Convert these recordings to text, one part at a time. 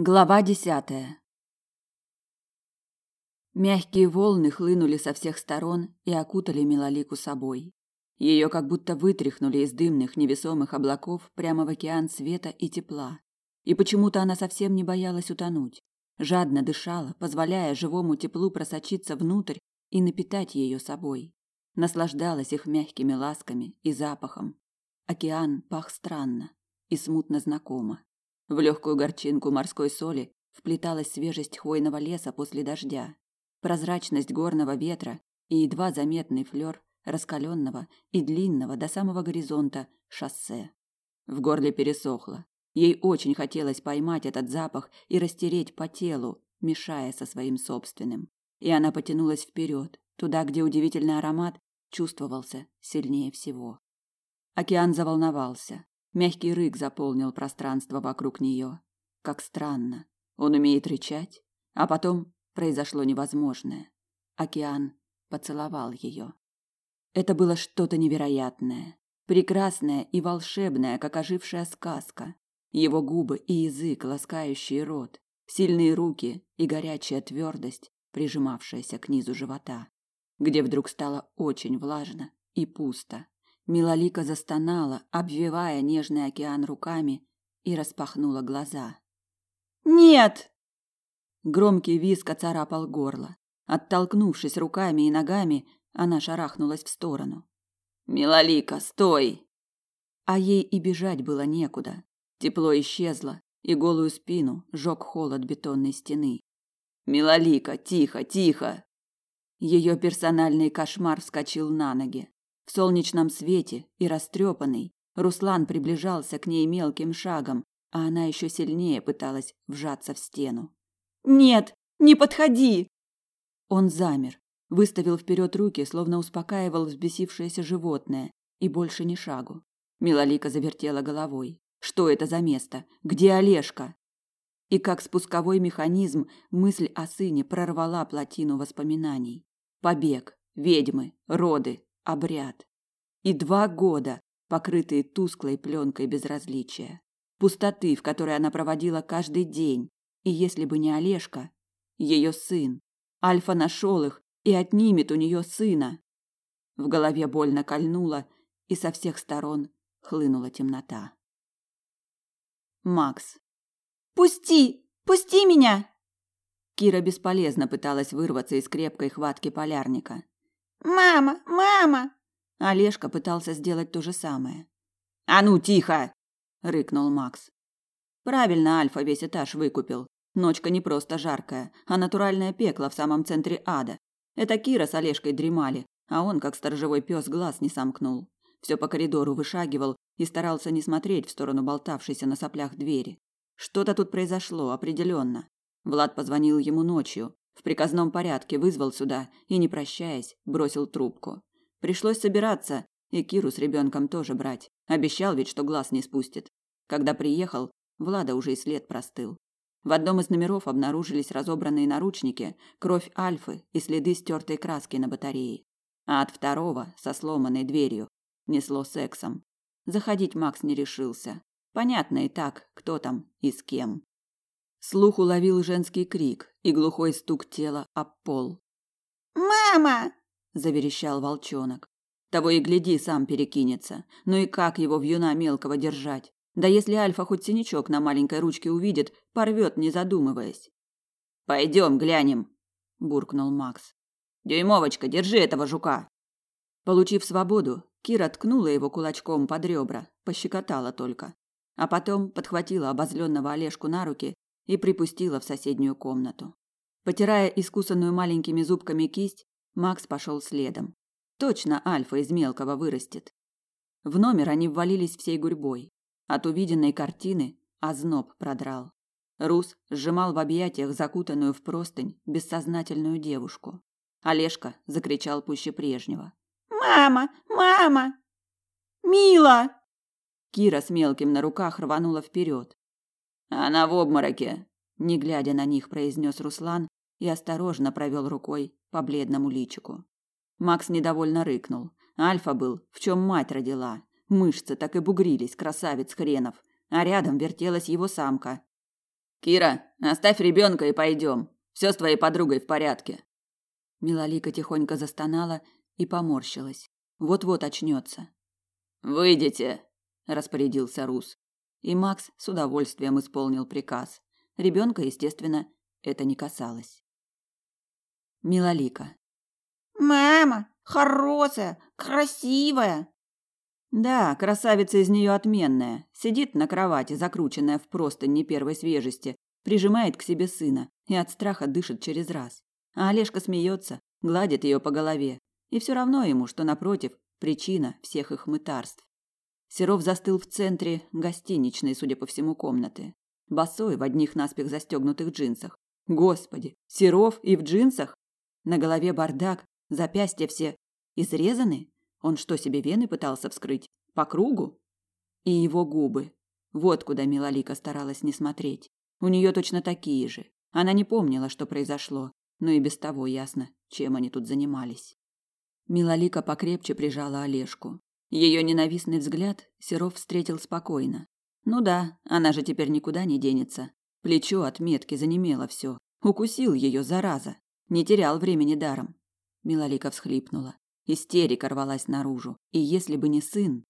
Глава десятая. Мягкие волны хлынули со всех сторон и окутали Милолику собой. Ее как будто вытряхнули из дымных невесомых облаков прямо в океан света и тепла. И почему-то она совсем не боялась утонуть. Жадно дышала, позволяя живому теплу просочиться внутрь и напитать ее собой. Наслаждалась их мягкими ласками и запахом. Океан пах странно и смутно знакомо. В легкую горчинку морской соли вплеталась свежесть хвойного леса после дождя, прозрачность горного ветра и едва заметный флёр раскаленного и длинного до самого горизонта шоссе. В горле пересохло. Ей очень хотелось поймать этот запах и растереть по телу, мешая со своим собственным. И она потянулась вперед, туда, где удивительный аромат чувствовался сильнее всего. Океан заволновался. Мягкий рык заполнил пространство вокруг нее. Как странно. Он умеет рычать, а потом произошло невозможное. Океан поцеловал ее. Это было что-то невероятное, прекрасное и волшебное, как ожившая сказка. Его губы и язык, ласкающий рот, сильные руки и горячая твердость, прижимавшаяся к низу живота, где вдруг стало очень влажно и пусто. Милолика застонала, обвивая нежный океан руками, и распахнула глаза. «Нет!» Громкий визг оцарапал горло. Оттолкнувшись руками и ногами, она шарахнулась в сторону. «Милолика, стой!» А ей и бежать было некуда. Тепло исчезло, и голую спину жег холод бетонной стены. «Милолика, тихо, тихо!» Ее персональный кошмар вскочил на ноги. В солнечном свете и растрепанный, Руслан приближался к ней мелким шагом, а она еще сильнее пыталась вжаться в стену. «Нет, не подходи!» Он замер, выставил вперед руки, словно успокаивал взбесившееся животное, и больше ни шагу. Милолика завертела головой. Что это за место? Где Олежка? И как спусковой механизм мысль о сыне прорвала плотину воспоминаний. Побег, ведьмы, роды, обряд. И два года, покрытые тусклой пленкой безразличия. Пустоты, в которой она проводила каждый день. И если бы не Олежка, ее сын. Альфа нашел их и отнимет у нее сына. В голове больно кольнуло, и со всех сторон хлынула темнота. Макс. «Пусти! Пусти меня!» Кира бесполезно пыталась вырваться из крепкой хватки полярника. Мама, мама. Олежка пытался сделать то же самое. А ну тихо, рыкнул Макс. Правильно Альфа весь этаж выкупил. Ночка не просто жаркая, а натуральное пекло в самом центре ада. Это Кира с Олежкой дремали, а он, как сторожевой пес, глаз не сомкнул. Все по коридору вышагивал и старался не смотреть в сторону болтавшейся на соплях двери. Что-то тут произошло, определенно. Влад позвонил ему ночью, в приказном порядке вызвал сюда и, не прощаясь, бросил трубку. Пришлось собираться и Киру с ребенком тоже брать. Обещал ведь, что глаз не спустит. Когда приехал, Влада уже и след простыл. В одном из номеров обнаружились разобранные наручники, кровь Альфы и следы стертой краски на батарее. А от второго, со сломанной дверью, несло сексом. Заходить Макс не решился. Понятно и так, кто там и с кем. Слух уловил женский крик и глухой стук тела об пол. «Мама!» – заверещал волчонок. Того и гляди, сам перекинется. Ну и как его в юна мелкого держать? Да если Альфа хоть синячок на маленькой ручке увидит, порвет, не задумываясь. «Пойдем, глянем!» – буркнул Макс. «Дюймовочка, держи этого жука!» Получив свободу, Кира ткнула его кулачком под ребра, пощекотала только. А потом подхватила обозленного Олежку на руки и припустила в соседнюю комнату. Потирая искусанную маленькими зубками кисть, Макс пошел следом. Точно Альфа из мелкого вырастет. В номер они ввалились всей гурьбой. От увиденной картины озноб продрал. Рус сжимал в объятиях закутанную в простынь бессознательную девушку. Олежка закричал пуще прежнего. «Мама! Мама! Мила!» Кира с мелким на руках рванула вперед. Она в обмороке, не глядя на них, произнес Руслан и осторожно провел рукой по бледному личику. Макс недовольно рыкнул. Альфа был, в чем мать родила. Мышцы так и бугрились, красавец хренов, а рядом вертелась его самка. Кира, оставь ребенка и пойдем. Все с твоей подругой в порядке. Милолика тихонько застонала и поморщилась. Вот-вот очнется. Выйдите, распорядился Рус. И Макс с удовольствием исполнил приказ. Ребенка, естественно, это не касалось. Милолика. Мама, хорошая, красивая. Да, красавица из нее отменная. Сидит на кровати, закрученная в простынь не первой свежести, прижимает к себе сына и от страха дышит через раз. А Олежка смеется, гладит ее по голове. И все равно ему, что напротив, причина всех их мытарств. Серов застыл в центре гостиничной, судя по всему, комнаты. Босой в одних наспех застегнутых джинсах. Господи, Серов и в джинсах? На голове бардак, запястья все изрезаны? Он что, себе вены пытался вскрыть? По кругу? И его губы. Вот куда Милолика старалась не смотреть. У нее точно такие же. Она не помнила, что произошло, но и без того ясно, чем они тут занимались. Милолика покрепче прижала Олежку. Ее ненавистный взгляд Серов встретил спокойно. Ну да, она же теперь никуда не денется. Плечо от метки занемело все. Укусил ее, зараза. Не терял времени даром. Милолика всхлипнула. Истерика рвалась наружу. И если бы не сын...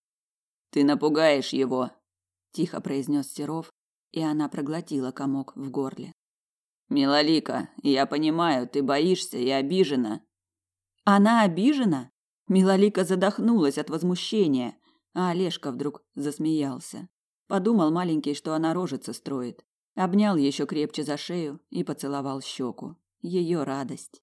«Ты напугаешь его», – тихо произнес Серов, и она проглотила комок в горле. «Милолика, я понимаю, ты боишься и обижена». «Она обижена?» Милолика задохнулась от возмущения, а Олежка вдруг засмеялся. Подумал маленький, что она рожица строит. Обнял еще крепче за шею и поцеловал щеку. Ее радость.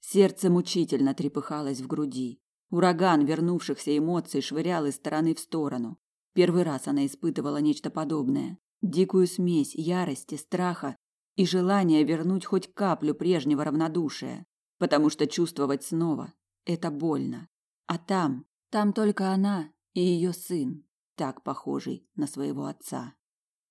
Сердце мучительно трепыхалось в груди. Ураган вернувшихся эмоций швырял из стороны в сторону. Первый раз она испытывала нечто подобное. Дикую смесь ярости, страха и желания вернуть хоть каплю прежнего равнодушия. Потому что чувствовать снова – это больно. А там, там только она и ее сын, так похожий на своего отца.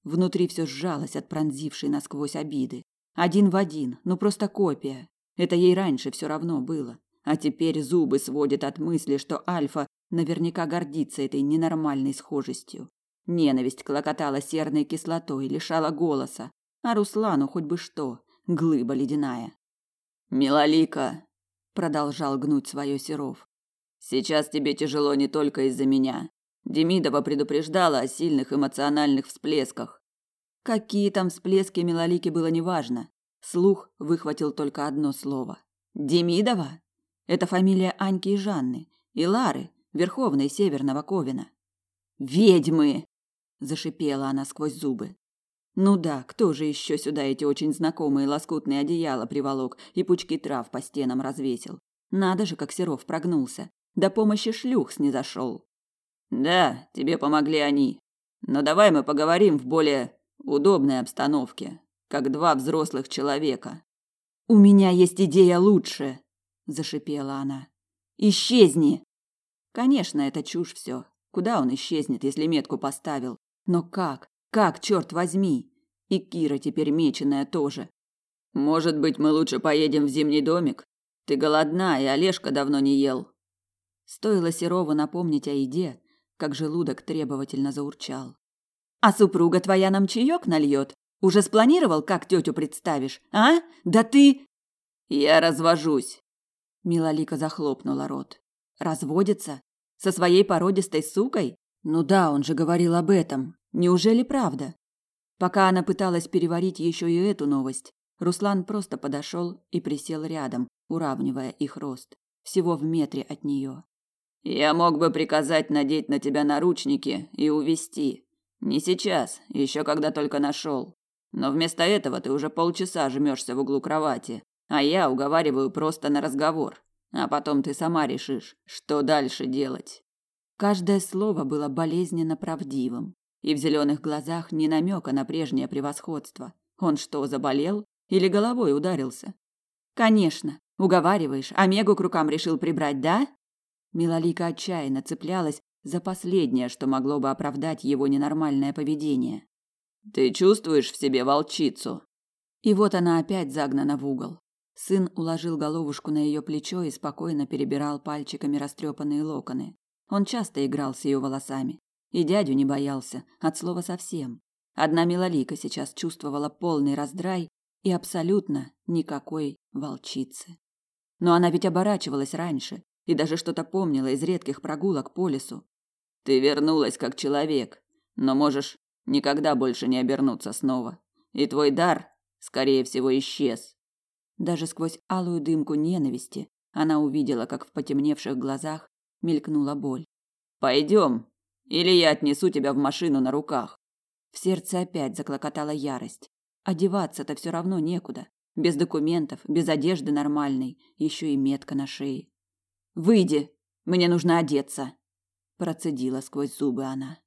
Внутри все сжалось от пронзившей насквозь обиды. Один в один, ну просто копия. Это ей раньше все равно было. А теперь зубы сводит от мысли, что Альфа наверняка гордится этой ненормальной схожестью. Ненависть клокотала серной кислотой, лишала голоса. А Руслану хоть бы что, глыба ледяная. «Милолика!» – продолжал гнуть свое Серов. «Сейчас тебе тяжело не только из-за меня. Демидова предупреждала о сильных эмоциональных всплесках. Какие там всплески Милолике было неважно. Слух выхватил только одно слово. Демидова? Это фамилия Аньки и Жанны, и Лары, верховной Северного Ковина. «Ведьмы!» – зашипела она сквозь зубы. Ну да, кто же еще сюда эти очень знакомые лоскутные одеяла приволок и пучки трав по стенам развесил? Надо же, как Серов прогнулся. До помощи шлюх снизошел. Да, тебе помогли они. Но давай мы поговорим в более удобной обстановке как два взрослых человека. У меня есть идея лучше, зашипела она. Исчезни. Конечно, это чушь все. Куда он исчезнет, если метку поставил? Но как? Как, черт возьми? И Кира теперь меченая тоже. Может быть, мы лучше поедем в зимний домик? Ты голодна, и Олежка давно не ел. Стоило Серову напомнить о еде, как желудок требовательно заурчал. А супруга твоя нам чаек нальет? Уже спланировал, как тетю представишь, а? Да ты...» «Я развожусь!» Милолика захлопнула рот. «Разводится? Со своей породистой сукой? Ну да, он же говорил об этом. Неужели правда?» Пока она пыталась переварить еще и эту новость, Руслан просто подошел и присел рядом, уравнивая их рост, всего в метре от нее. «Я мог бы приказать надеть на тебя наручники и увести. Не сейчас, еще когда только нашел. Но вместо этого ты уже полчаса жмешься в углу кровати, а я уговариваю просто на разговор. А потом ты сама решишь, что дальше делать. Каждое слово было болезненно правдивым, и в зеленых глазах не намека на прежнее превосходство. Он что, заболел или головой ударился? Конечно, уговариваешь, а Мегу к рукам решил прибрать, да? Милолика отчаянно цеплялась за последнее, что могло бы оправдать его ненормальное поведение. Ты чувствуешь в себе волчицу? И вот она опять загнана в угол. Сын уложил головушку на ее плечо и спокойно перебирал пальчиками растрепанные локоны. Он часто играл с ее волосами. И дядю не боялся, от слова совсем. Одна Милолика сейчас чувствовала полный раздрай и абсолютно никакой волчицы. Но она ведь оборачивалась раньше и даже что-то помнила из редких прогулок по лесу. Ты вернулась как человек, но можешь никогда больше не обернуться снова. И твой дар, скорее всего, исчез. Даже сквозь алую дымку ненависти она увидела, как в потемневших глазах мелькнула боль. Пойдем, или я отнесу тебя в машину на руках. В сердце опять заклокотала ярость. Одеваться-то все равно некуда. Без документов, без одежды нормальной, еще и метка на шее. Выйди, мне нужно одеться, процедила сквозь зубы она.